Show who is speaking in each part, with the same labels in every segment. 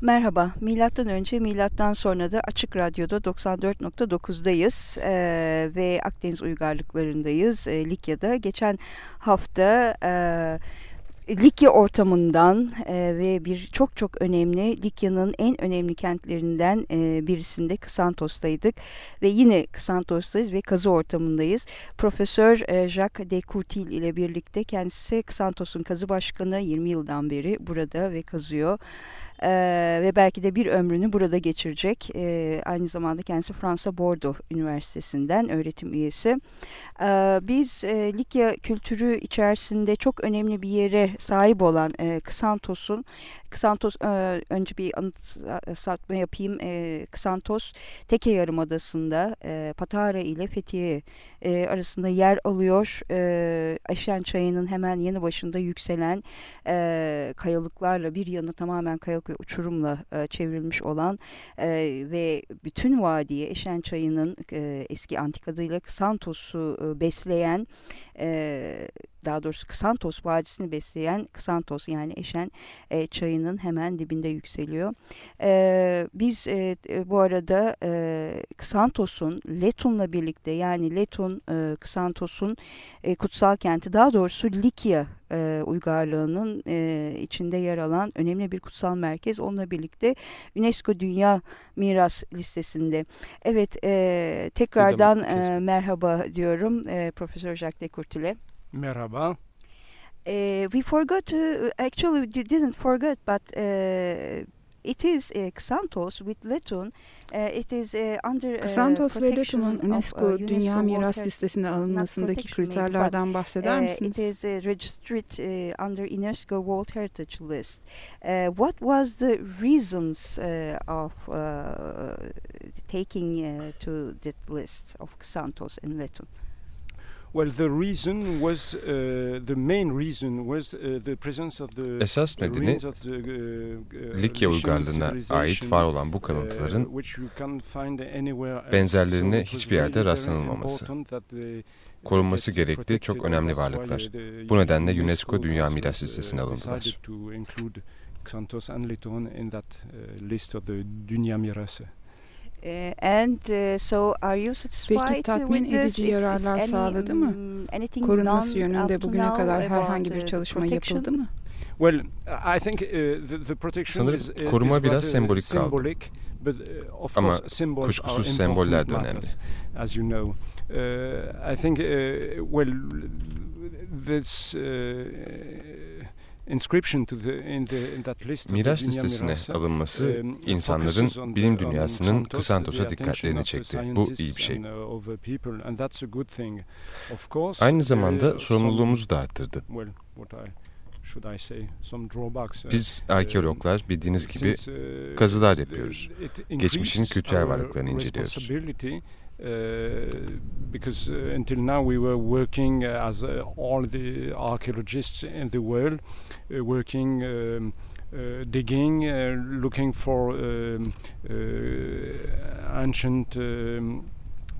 Speaker 1: Merhaba, milattan önce milattan sonra da Açık Radyo'da 94.9'dayız ee, ve Akdeniz uygarlıklarındayız e, Likya'da. Geçen hafta e, Likya ortamından e, ve bir çok çok önemli Likya'nın en önemli kentlerinden e, birisinde Kısantos'taydık ve yine Kısantos'tayız ve kazı ortamındayız. Profesör e, Jacques de Courtil ile birlikte kendisi Kısantos'un kazı başkanı 20 yıldan beri burada ve kazıyor. Ee, ve belki de bir ömrünü burada geçirecek. Ee, aynı zamanda kendisi Fransa Bordeaux Üniversitesi'nden öğretim üyesi. Ee, biz e, Likya kültürü içerisinde çok önemli bir yere sahip olan e, Kısantos'un Kısantos e, önce bir anımsatma yapayım. E, Kısantos Teke Yarımadası'nda e, Patara ile Fethiye e, arasında yer alıyor. E, Aşen Çayı'nın hemen yanı başında yükselen e, kayalıklarla bir yanı tamamen kayalık ve uçurumla e, çevrilmiş olan e, ve bütün vadiye Eşen Çayı'nın e, eski antik adıyla Kısantos'u e, besleyen e, daha doğrusu Kısantos Vadisi'ni besleyen Kısantos yani Eşen e, çayının hemen dibinde yükseliyor. E, biz e, bu arada e, Kısantos'un Letun'la birlikte yani Letun e, Kısantos'un e, kutsal kenti daha doğrusu Likya e, uygarlığının e, içinde yer alan önemli bir kutsal merkez. Onunla birlikte UNESCO Dünya Miras listesinde. Evet e, tekrardan e, merhaba diyorum e, Profesör Jacques de Courtil'e.
Speaker 2: Merhaba.
Speaker 1: Uh, we forgot to, actually we didn't forget, but uh, it is uh, Xanthos with Letun. Uh, it is uh, under
Speaker 3: Xanthos ve Letun'un UNESCO, uh, Dünya Miras Listesi'ne alınmasındaki kriterlerden bahseder misiniz?
Speaker 1: It is uh, registered uh, under UNESCO World Heritage List. Uh, what was the reasons uh, of uh, taking uh, to that list of Xanthos and Letun?
Speaker 4: Esas nedeni the, uh, uh, Likya uygarlığına ait var olan bu kalıntıların uh, benzerlerine hiçbir yerde rastlanılmaması. Korunması gerektiği çok önemli varlıklar. Bu nedenle UNESCO Dünya Miras Listesi'ne alındılar.
Speaker 2: Xanthos and Leton in that list of the Dünya Mirası.
Speaker 1: Uh, and uh, so are you satisfied
Speaker 3: Peki tatmin edici yararlar sağladı mı? Korunması yönünde bugüne kadar herhangi bir çalışma yapıldı mı?
Speaker 2: Well, I think uh, the, the protection
Speaker 4: Sanırım
Speaker 2: is, uh,
Speaker 4: koruma
Speaker 2: is
Speaker 4: biraz sembolik kaldı.
Speaker 2: Symbolic, but, uh, of
Speaker 4: Ama
Speaker 2: course,
Speaker 4: kuşkusuz semboller de önemli.
Speaker 2: As you know, uh, I think uh, well, this uh,
Speaker 4: Miras listesine alınması um, insanların bilim dünyasının Kısantos'a dikkatlerini çekti. Bu iyi bir şey. Aynı zamanda uh, sorumluluğumuzu da arttırdı. Biz uh, arkeologlar bildiğiniz gibi uh, kazılar yapıyoruz. Geçmişin kültürel varlıklarını inceliyoruz.
Speaker 2: Uh, because uh, until now we were working uh, as uh, all the archaeologists in the world, uh, working. Um, uh, digging, looking for um, ancient um,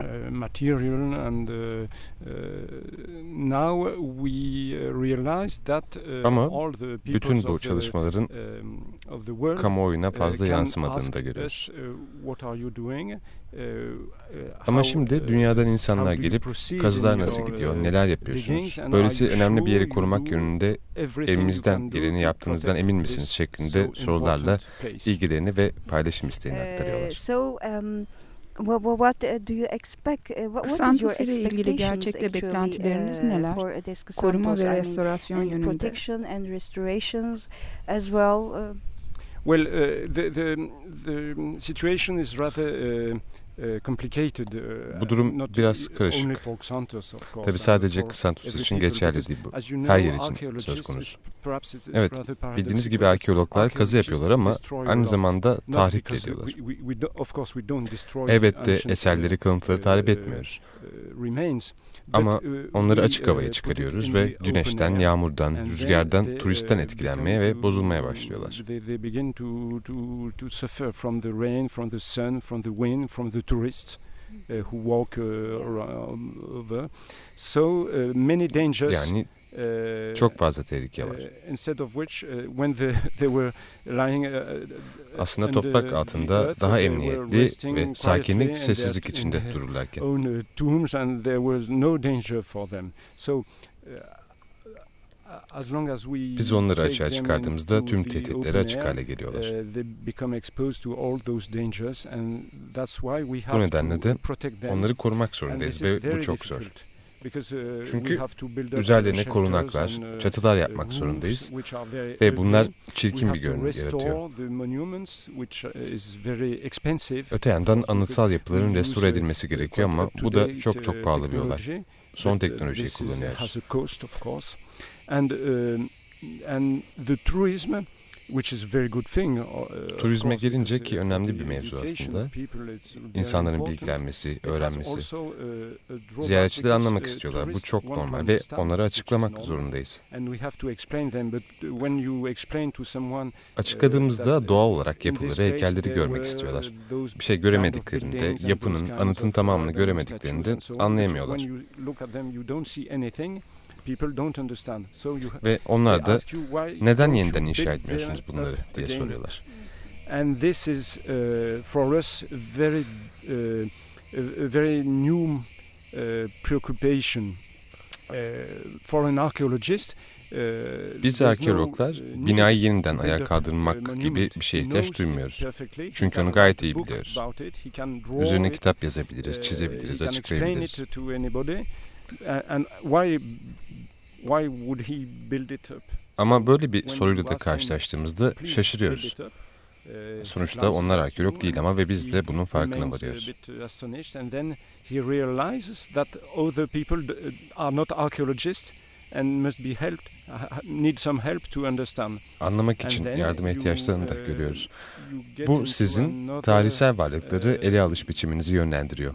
Speaker 2: uh, material and uh, uh, now we realize that
Speaker 4: Ama bütün bu çalışmaların um, kamuoyuna fazla yansımadığını da görüyoruz. Ama şimdi dünyadan insanlar gelip kazılar nasıl gidiyor, neler yapıyorsunuz? Böylesi önemli bir yeri korumak yönünde elimizden geleni yaptığınızdan emin misiniz şeklinde sorularla ilgilerini ve paylaşım isteğini aktarıyorlar.
Speaker 1: What do you expect? What
Speaker 3: Kısantos ile ilgili gerçekte beklentileriniz neler? Koruma ve restorasyon yönünde.
Speaker 1: Protection and restorations as well.
Speaker 2: Well, uh, the, the, the situation is rather uh, Uh,
Speaker 4: uh, bu durum biraz karışık. Tabi sadece Kısantos için geçerli değil bu. Her yer için söz konusu. Evet, bildiğiniz gibi arkeologlar kazı yapıyorlar ama aynı zamanda tahrip ediyorlar. Elbette eserleri, kalıntıları tahrip etmiyoruz. Ama onları açık havaya çıkarıyoruz ve güneşten, yağmurdan, rüzgardan, turistten etkilenmeye ve bozulmaya başlıyorlar.
Speaker 2: Who walk around over. So many dangers.
Speaker 4: Yani çok fazla tehlike var.
Speaker 2: Instead of which, when the, they were lying
Speaker 4: aslında toprak altında daha emniyetli ve sakinlik, sessizlik içinde dururlarken. Biz onları açığa çıkardığımızda tüm tehditleri açık hale geliyorlar. Bu nedenle de onları korumak zorundayız ve bu çok zor. Çünkü üzerlerine korunaklar, uh, çatılar yapmak zorundayız ve bunlar çirkin bir görünüm yaratıyor. Uh, Öte yandan anıtsal yapıların restore edilmesi gerekiyor ama bu da çok çok pahalı bir olay. Son teknolojiyi kullanıyoruz. And, uh, and the tourism which is very good thing. Uh, Turizme gelince ki önemli bir mevzu aslında. İnsanların bilgilenmesi, öğrenmesi. Uh, Ziyaretçiler anlamak istiyorlar. Bu çok normal ve onlara açıklamak zorundayız. Açıkladığımızda doğal olarak yapıları, heykelleri görmek istiyorlar. Bir şey göremediklerinde, yapının, anıtın tamamını göremediklerinde anlayamıyorlar. Ve onlar da neden yeniden inşa etmiyorsunuz bunları diye soruyorlar. And this is uh, for us very uh, very new uh, preoccupation uh, for an archaeologist. Uh, Biz arkeologlar uh, binayı yeniden ayağa kaldırmak gibi bir şeye ihtiyaç duymuyoruz. Çünkü onu gayet iyi biliyoruz. Üzerine kitap yazabiliriz, çizebiliriz, açıklayabiliriz. And why Why would he build it up? Ama böyle bir soruyla da karşılaştığımızda şaşırıyoruz. Uh, Sonuçta onlar arkeolog değil ama ve biz de bunun farkına varıyoruz. understand. Anlamak için yardıma ihtiyaçlarını da uh, görüyoruz. Bu sizin tarihsel varlıkları uh, ele alış biçiminizi yönlendiriyor.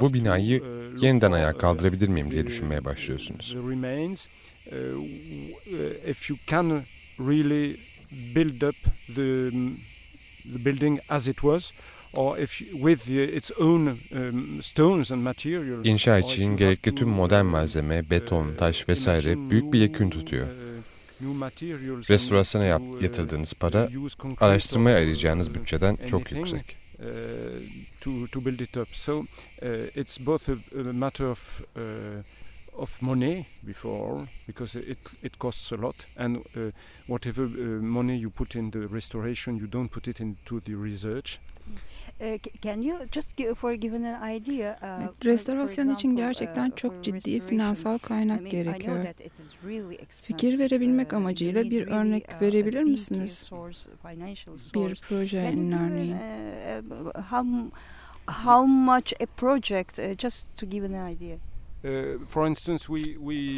Speaker 4: Bu binayı uh, yeniden ayağa kaldırabilir miyim diye düşünmeye başlıyorsunuz. İnşa için gerekli tüm modern malzeme, beton, uh, taş vesaire büyük bir yekün tutuyor. Uh, Restorasyona yap, yatırdığınız para, araştırmaya ayıracağınız bütçeden çok yüksek. Uh, to to build it up. So uh, it's both a, a matter of uh, of money before because it it costs a lot and uh, whatever uh, money you put in the restoration you don't put it into the research
Speaker 1: Uh, can you just give, for given an idea?
Speaker 3: Uh, evet, restorasyon için gerçekten uh, çok ciddi finansal kaynak gerekiyor. Fikir verebilmek amacıyla bir örnek verebilir misiniz? Bir projenin örneğin.
Speaker 1: How much a project? Just to give an idea.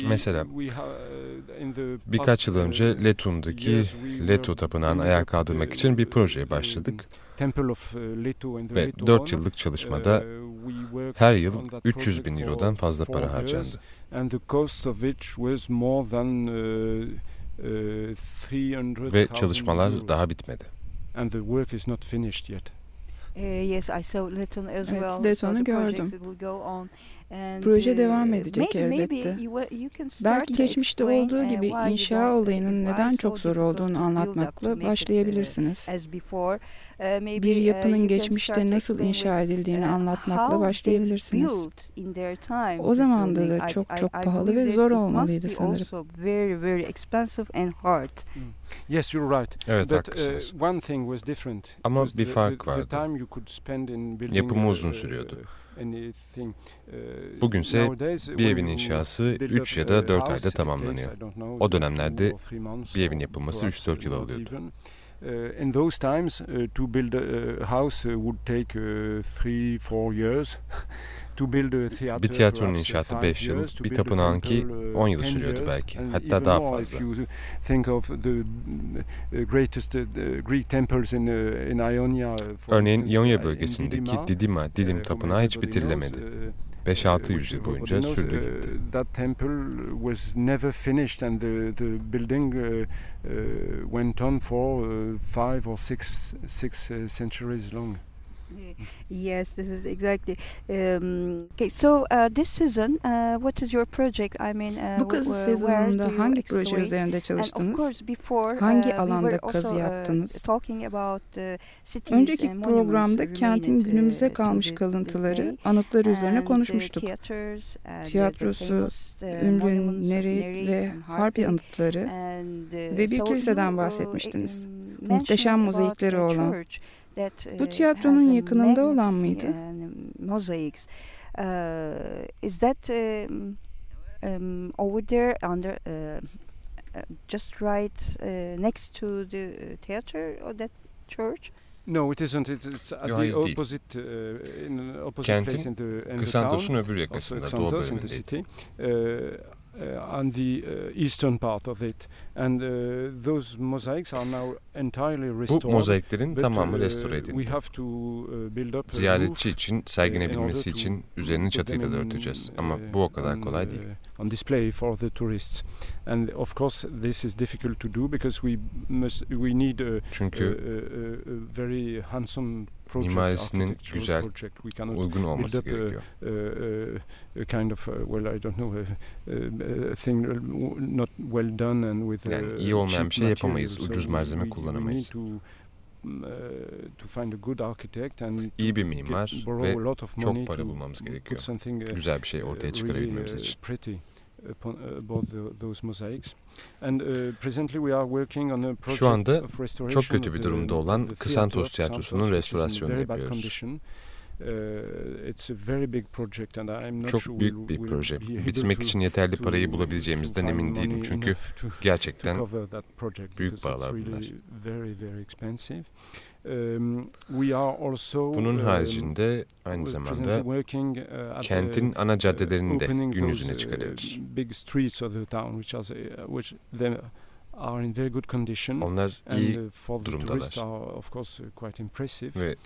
Speaker 4: Mesela birkaç yıl önce Letun'daki Leto Tapınağı'nı ayağa kaldırmak için bir projeye başladık. Uh, Ve 4 yıllık çalışmada uh, her yıl 300 bin eurodan fazla para harcandı. Uh, Ve çalışmalar daha bitmedi.
Speaker 1: Yes, I saw Leton as
Speaker 3: evet, well. Leton'u gördüm. Proje devam edecek elbette. Belki geçmişte olduğu gibi inşa olayının neden çok zor olduğunu anlatmakla başlayabilirsiniz. Uh, bir uh, yapının geçmişte nasıl inşa edildiğini uh, anlatmakla başlayabilirsiniz. O zamanda da çok çok pahalı ve zor olmalıydı sanırım.
Speaker 4: Hmm. Yes, you're right. Evet, But, haklısınız. Uh, one thing was different. Ama bir fark vardı. Yapımı uzun sürüyordu. Bugünse bir evin inşası 3 ya da 4 ayda tamamlanıyor. O dönemlerde bir evin yapılması 3-4 yıl alıyordu. Uh, in those times, uh, to build a, a house uh, would take three, four years. Bir tiyatronun inşaatı 5 yıl, bir tapınağınki 10 yıl sürüyordu belki, hatta daha fazla. Örneğin İonya bölgesindeki Didima, Didim tapınağı hiç bitirilemedi. 5-6 yüzyıl boyunca sürdü gitti. That temple was never finished and the, the building uh, uh, went on for uh, five or six, six uh, centuries long.
Speaker 1: yes, this is exactly. Um, okay, so uh, this season, uh, what is your project? I mean, uh,
Speaker 3: Bu kazı sezonunda hangi proje üzerinde çalıştınız? Before, hangi uh, alanda kazı uh, yaptınız? Önceki programda kentin uh, günümüze kalmış kalıntıları, anıtları üzerine konuşmuştuk. Tiyatrosu, ünlü Nerit ve Harpi anıtları ve bir kiliseden bahsetmiştiniz. Muhteşem mozaikleri olan. Bu tiyatronun yakınında olan mıydı?
Speaker 1: Mosaics. Uh, is that um, um, over there under uh, just right uh, next to the theater or that church?
Speaker 2: No, it isn't. It's at Yo, the opposite, uh, in opposite Kentin, place in the, in
Speaker 4: Kısantos'un öbür yakasında, doğu bölümünde.
Speaker 2: Uh, on the uh, eastern part of it. And uh, those mosaics are now entirely restored.
Speaker 4: Bu mozaiklerin tamamı restore edildi. Ziyaretçi için sergilenebilmesi için üzerini çatıyla da örteceğiz. Ama bu o kadar kolay değil.
Speaker 2: On display for the tourists. And of course this is difficult to do because we must we need a,
Speaker 4: Çünkü
Speaker 2: a, a, a very handsome
Speaker 4: mimarisinin güzel, uygun olması gerekiyor.
Speaker 2: A, kind of uh, well I don't know a, a thing not well done and with
Speaker 4: yani iyi olmayan bir şey yapamayız, ucuz malzeme kullanamayız. İyi bir mimar ve çok para bulmamız gerekiyor. Güzel bir şey ortaya çıkarabilmemiz için.
Speaker 2: Uh,
Speaker 4: Şu anda çok kötü bir durumda olan Kısantos Tiyatrosu'nun restorasyonunu yapıyoruz. Çok büyük bir proje. Bitirmek için yeterli parayı bulabileceğimizden emin değilim çünkü gerçekten büyük paralar bunlar. Bunun uh, haricinde aynı zamanda uh, kentin ana caddelerini de gün yüzüne çıkarıyoruz. Onlar iyi durumdalar. Ve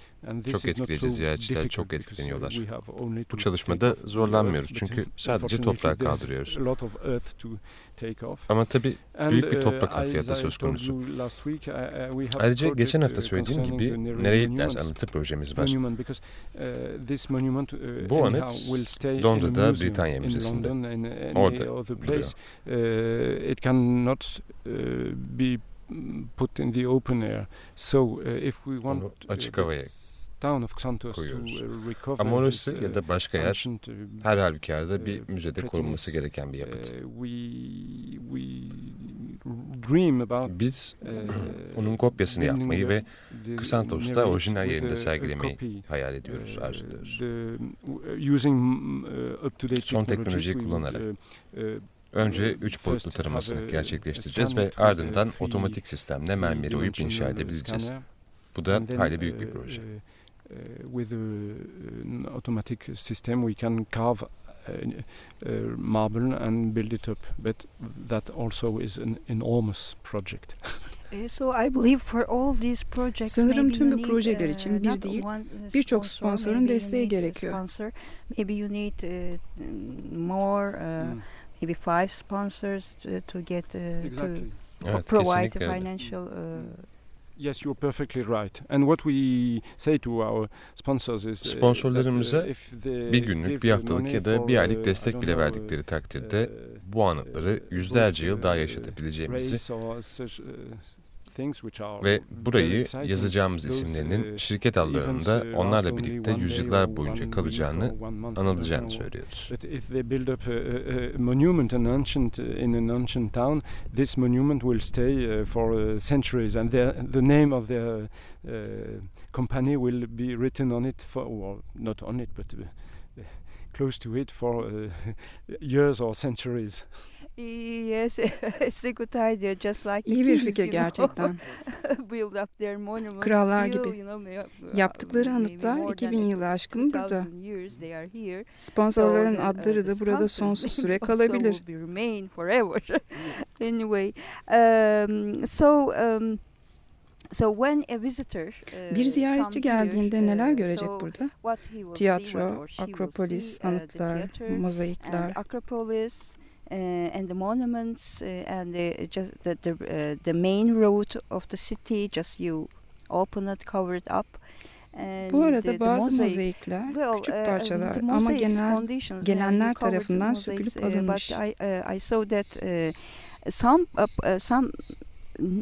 Speaker 4: çok etkileyici ziyaretçiler çok etkileniyorlar. Bu çalışmada zorlanmıyoruz çünkü sadece toprağı kaldırıyoruz. Ama tabii büyük bir toprak hafriyatı söz konusu. Ayrıca geçen hafta söylediğim gibi Nereyitler anıtı projemiz var. Bu anıt Londra'da Britanya Müzesi'nde. Orada duruyor.
Speaker 2: put in the open air. So uh, if we want
Speaker 4: açık havaya koyuyoruz. Ama orası ya da başka yer her halükarda bir müzede korunması gereken bir yapıt. Biz onun kopyasını yapmayı ve Kısantos'ta orijinal yerinde sergilemeyi hayal ediyoruz, arzuluyoruz. Son teknolojiyi kullanarak. Önce üç boyutlu taramasını gerçekleştireceğiz ve ardından otomatik sistemle mermeri uyup inşa edebileceğiz. Bu da hayli büyük bir proje.
Speaker 2: Uh, with a, an automatic system we can carve uh, uh, marble and build it up. But that also is an enormous project.
Speaker 1: So I believe for all these projects,
Speaker 3: Sanırım tüm bu projeler için bir değil, birçok sponsorun desteği gerekiyor.
Speaker 1: Maybe you need more, hmm. maybe five sponsors to get to provide financial
Speaker 2: Yes, you're perfectly right. And what we say to our sponsors is
Speaker 4: uh, Sponsorlarımıza uh, bir günlük, bir haftalık ya da bir aylık destek bile verdikleri takdirde bu anıtları yüzlerce yıl daha yaşatabileceğimizi ve burayı yazacağımız isimlerinin uh, şirket adlarında uh, onlarla birlikte yüzyıllar boyunca kalacağını, anılacağını söylüyoruz.
Speaker 2: Uh, this monument will stay for centuries and the name of their uh, company will be written on it for, or not on it, but close to it for uh, years or centuries.
Speaker 1: Yes, it's a good idea. Just like
Speaker 3: İyi bir fikir gerçekten. Build up their monuments. Krallar gibi. Yaptıkları anıtlar 2000 yılı aşkın burada. Sponsorların adları da burada sonsuz süre kalabilir.
Speaker 1: anyway, um, so
Speaker 3: bir ziyaretçi geldiğinde here, neler uh, görecek burada? Tiyatro, Akropolis, anıtlar, mozaikler.
Speaker 1: Uh, and the monuments uh, and the, just the the, uh, the main road of the city. Just you open it, cover it up,
Speaker 3: Bu arada bazı mozaikler küçük uh, parçalar ama genel gelenler tarafından sökülüp alınmış.
Speaker 1: I, uh, saw that uh, some uh, some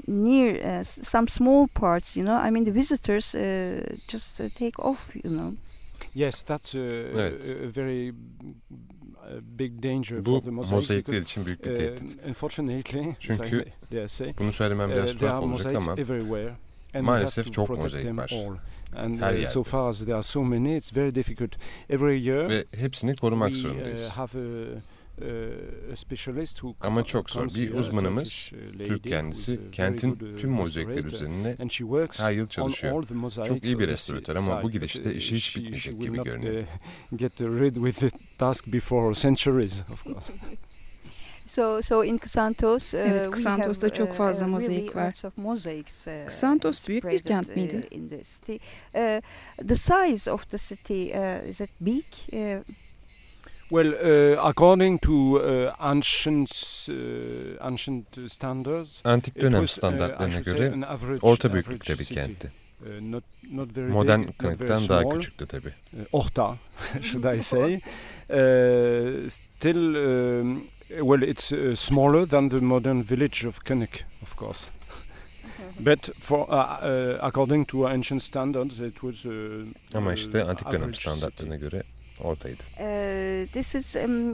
Speaker 1: near uh, some small parts, you know. I mean, the visitors uh, just uh, take off, you know.
Speaker 2: Yes, that's a, evet. a, a very big danger
Speaker 4: Bu
Speaker 2: for the
Speaker 4: mozaikler için büyük bir tehdit. Çünkü bunu söylemem biraz tuhaf olacak ama maalesef çok mozaik var.
Speaker 2: And Her yerde. so far as there are so many, it's very difficult. Every year
Speaker 4: Ve hepsini korumak zorundayız. Uh, have a, ama çok zor. Bir uzmanımız, Türk kendisi, kentin tüm mozaikler üzerine her yıl çalışıyor. Çok iyi bir restoratör ama bu gidişte işi hiç bitmeyecek gibi görünüyor.
Speaker 2: Get rid with the task before centuries, of course.
Speaker 1: So, so in Ksantos, uh,
Speaker 3: evet, Ksantos'ta çok uh, fazla mozaik var. Ksantos uh, büyük bir kent miydi?
Speaker 1: The, city. Uh, the size of the city uh, is it big? Uh,
Speaker 2: Well, uh, according to uh, ancient uh, ancient standards,
Speaker 4: antik dönem was, uh, standartlarına göre orta büyüklükte bir kentti. Uh, not, not very Modern big, kanıttan daha küçüktü tabi.
Speaker 2: Uh, orta, should I say? still, um, well, it's smaller than the modern village of König, of course. But for according to ancient standards, it was.
Speaker 4: Ama işte antik dönem standartlarına göre ortaydı.
Speaker 1: Uh, this is um,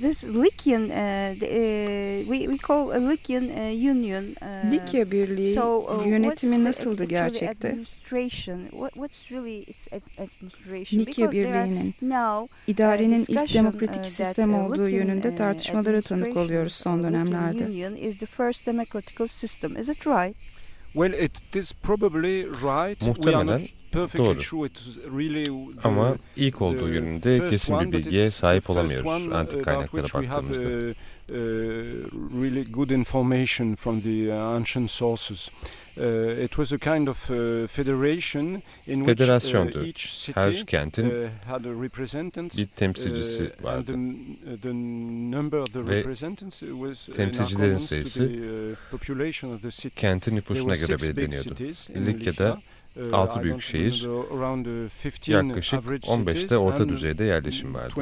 Speaker 1: this Lycian uh, the, uh, we, we call a Lycian uh, Union.
Speaker 3: Uh, Likya Birliği so, uh, yönetimi nasıldı gerçekte?
Speaker 1: What, what's really its administration?
Speaker 3: Likya Birliği'nin idarenin ilk demokratik sistem olduğu yönünde tartışmalara tanık oluyoruz son dönemlerde.
Speaker 1: The
Speaker 4: Doğru. Ama ilk olduğu yönünde kesin bir bilgiye sahip olamıyoruz antik uh, kaynaklara baktığımızda.
Speaker 2: Uh, really good information from the uh, ancient sources. Uh, it was a kind of uh, federation in which uh, each city
Speaker 4: Her kentin
Speaker 2: uh, had a representative
Speaker 4: bir temsilcisi
Speaker 2: uh,
Speaker 4: vardı.
Speaker 2: The, the number of the
Speaker 4: Ve
Speaker 2: was
Speaker 4: temsilcilerin sayısı
Speaker 2: the,
Speaker 4: kentin nüfusuna göre belirleniyordu. Likya'da 6 uh, büyük şehir, uh, yaklaşık 15'te orta düzeyde yerleşim vardı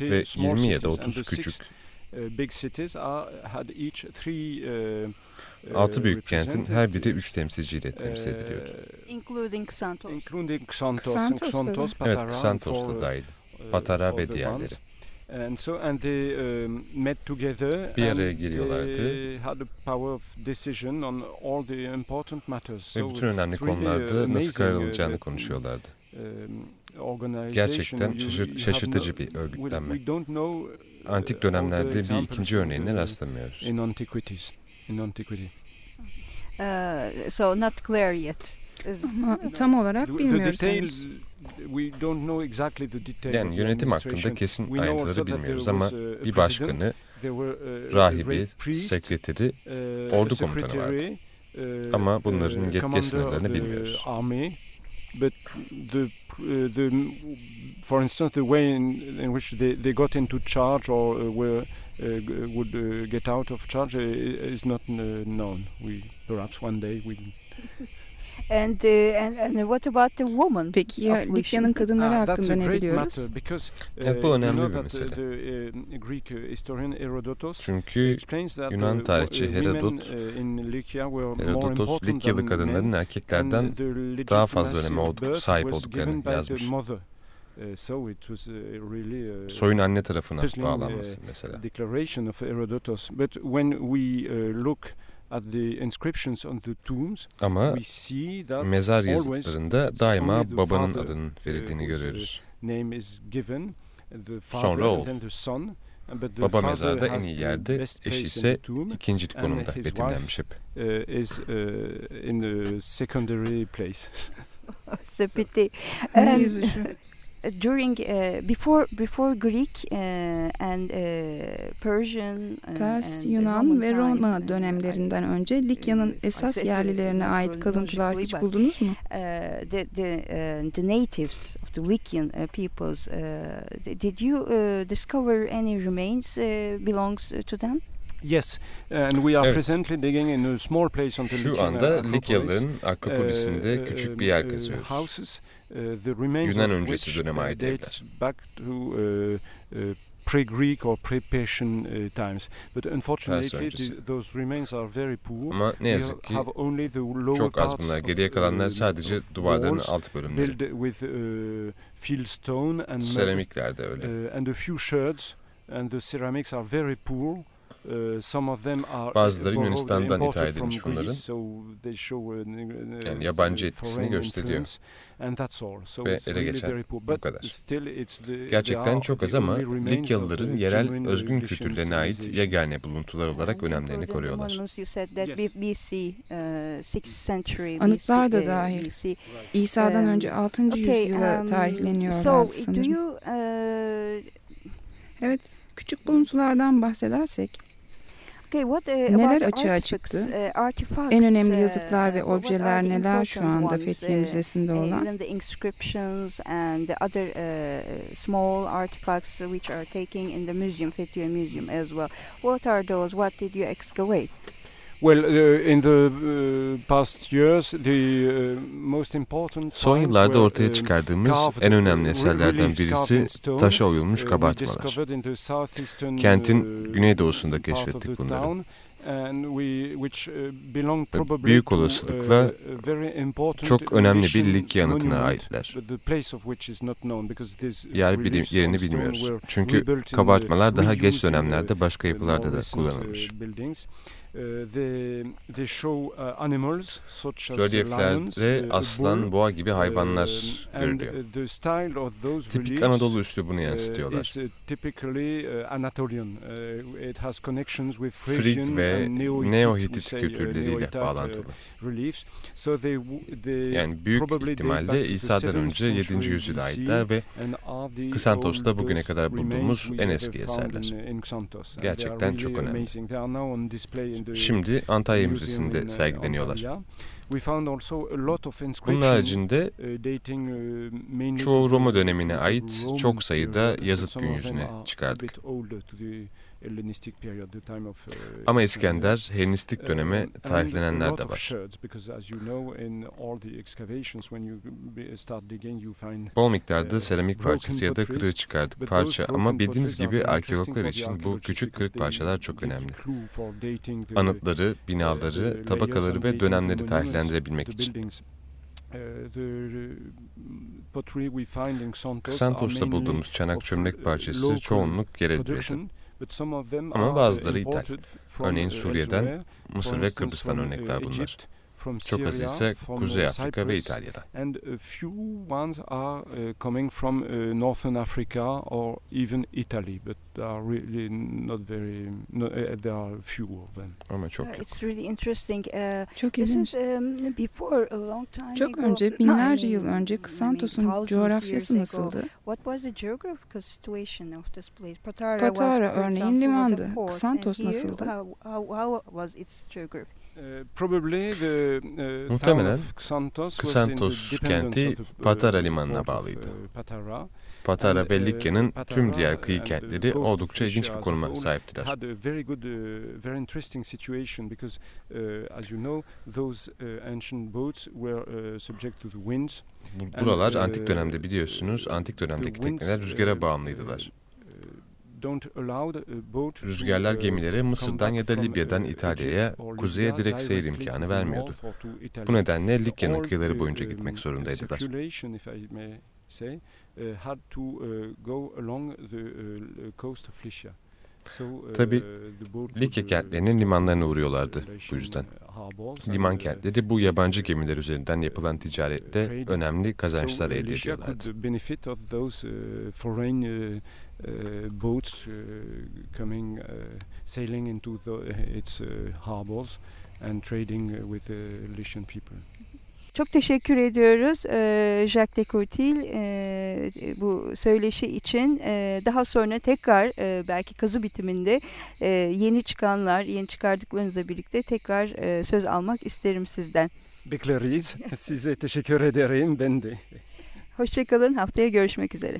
Speaker 4: ve 20 ya da 30 küçük. Altı büyük kentin her biri üç temsilciyle temsil ediliyordu.
Speaker 1: Including Xantos.
Speaker 2: Including Xantos,
Speaker 1: Xantos,
Speaker 4: evet, Xantos da dahil. Patara ve diğerleri.
Speaker 2: And so and they um, met together
Speaker 4: bir araya geliyorlardı.
Speaker 2: They had a power of decision on all the important matters.
Speaker 4: Ve bütün önemli konularda nasıl karar alınacağını konuşuyorlardı. Um, Gerçekten şaşırtıcı bir örgütlenme. Antik dönemlerde bir ikinci örneğine rastlamıyoruz.
Speaker 2: In antiquities. In antiquity.
Speaker 1: Uh, so not clear yet.
Speaker 3: Ama tam olarak bilmiyoruz.
Speaker 4: Yani yönetim hakkında kesin ayrıntıları bilmiyoruz ama bir başkanı, rahibi, sekreteri, ordu komutanı vardı. Ama bunların yetki sınırlarını bilmiyoruz. But the,
Speaker 2: uh, the, for instance, the way in, in which they, they got into charge or uh, were uh, would uh, get out of charge uh, is not uh, known. We perhaps one day we
Speaker 1: And, uh, and, and what about the woman?
Speaker 3: Peki ya Likya'nın kadınları ah, hakkında ne biliyoruz?
Speaker 4: Because, uh, bu önemli bir mesele. Uh, Çünkü Yunan tarihçi Herodot, Herodotos Likyalı kadınların erkeklerden daha fazla öneme olduk, sahip olduklarını yazmış. Soyun anne tarafına bağlanması mesela. Ama mezar yazıtlarında daima babanın adının verildiğini görüyoruz. Sonra oğul. Baba mezarda en iyi yerde, eşi ise ikinci konumda betimlenmiş hep.
Speaker 1: Sepeti. during uh, before before Greek uh, and uh, Persian uh,
Speaker 3: Pers, Yunan ve Roma uh, dönemlerinden önce Likya'nın esas yerlilerine ait kalıntılar hiç buldunuz mu?
Speaker 1: Uh, the the uh, the natives of the Lycian uh, peoples uh, did you uh, discover any remains uh, belongs to them?
Speaker 2: Yes, and we are evet. presently digging in a small place on the
Speaker 4: Şu anda Likyalıların Akropolis'inde uh, küçük bir yer uh, kazıyoruz. Houses, uh, Yunan öncesi döneme ait evler. Back to uh,
Speaker 2: uh, pre-Greek or pre-Persian uh, times. But unfortunately the, those remains are very poor.
Speaker 4: Ama ne yazık ki çok az bunlar. Geriye kalanlar sadece duvarların alt bölümleri. With, uh, fieldstone and Seramikler de öyle. Uh, and a few sherds and the ceramics are very poor. Uh, Bazıları Yunanistan'dan ithal edilmiş bunların. Uh, yani yabancı etkisini gösteriyor. Ve ele geçen bu kadar. Gerçekten çok az ama Likyalıların yerel özgün kültürlerine ait yegane buluntular olarak önemlerini koruyorlar.
Speaker 3: Uh, Anıtlar da dahil. İsa'dan um, önce 6. yüzyıla um, tarihleniyorlar sanırım. Evet, küçük buluntulardan bahsedersek uh, neler açığa çıktı? Uh, en önemli uh, yazıtlar ve objeler neler şu anda Fethiye Müzesi'nde olan?
Speaker 1: Uh, well.
Speaker 2: Uh, in the uh, past years, the uh, most important
Speaker 4: Son yıllarda ortaya çıkardığımız en önemli eserlerden birisi taşa oyulmuş kabartmalar. Kentin güneydoğusunda keşfettik bunları. Büyük olasılıkla çok önemli bir Likya anıtına aitler. Yer bilim, yerini bilmiyoruz. Çünkü kabartmalar daha geç dönemlerde başka yapılarda da kullanılmış. Rölyeflerde aslan, boğa gibi hayvanlar görülüyor. Tipik Anadolu üslubunu yansıtıyorlar. Frig ve Neo-Hitit kültürleriyle bağlantılı. Yani büyük ihtimalle İsa'dan önce 7. yüzyıla aitler ve Kısantos'ta bugüne kadar bulduğumuz en eski eserler. Gerçekten çok önemli. Şimdi Antalya Müzesi'nde sergileniyorlar. Bunun haricinde uh, uh, çoğu Roma dönemine ait çok sayıda yazıt gün yüzüne çıkardık. Ama İskender, Helenistik döneme tarihlenenler de var. Bol miktarda seramik parçası ya da kırığı çıkardık parça ama bildiğiniz gibi arkeologlar için bu küçük kırık parçalar çok önemli. Anıtları, binaları, tabakaları ve dönemleri tarihlendirebilmek için. Kısantos'ta bulduğumuz çanak çömlek parçası çoğunluk yer edildi. Ama bazıları ithal. Örneğin Suriye'den, Mısır ve Kıbrıs'tan örnekler bunlar. Çok az ise Kuzey Afrika ve İtalya'da. And a few ones are uh, coming from uh, Northern Africa or even Italy, but there are really not very, no, uh, there are few of them. Ama çok yok.
Speaker 1: It's really interesting. Uh,
Speaker 3: çok ilginç. Um, before a long time çok önce, binlerce yıl önce Kısantos'un coğrafyası nasıldı? What was the geographical situation of this place? Patara, Patara örneğin limandı. Kısantos nasıldı? How, how was its geography?
Speaker 4: Uh, Muhtemelen Ksantos kenti Patara limanına bağlıydı. Patara ve Likya'nın tüm diğer kıyı kentleri oldukça ilginç bir konuma sahiptiler. Buralar antik dönemde biliyorsunuz, antik dönemdeki tekneler rüzgara bağımlıydılar. Rüzgarlar gemilere Mısır'dan ya da Libya'dan İtalya'ya, kuzeye direkt seyir imkanı vermiyordu. Bu nedenle Likya'nın kıyıları boyunca gitmek zorundaydılar. Tabi Likya kentlerinin limanlarına uğruyorlardı bu yüzden. Liman kentleri bu yabancı gemiler üzerinden yapılan ticarette önemli kazançlar elde ediyorlardı. Uh, boats uh, coming, uh, sailing into the, its harbors and trading with the Lycian people.
Speaker 1: Çok teşekkür ediyoruz e, Jacques de Courtil e, bu söyleşi için. E, daha sonra tekrar e, belki kazı bitiminde e, yeni çıkanlar, yeni çıkardıklarınızla birlikte tekrar e, söz almak isterim sizden.
Speaker 2: Bekleriz. Size teşekkür ederim ben de.
Speaker 1: Hoşçakalın. Haftaya görüşmek üzere.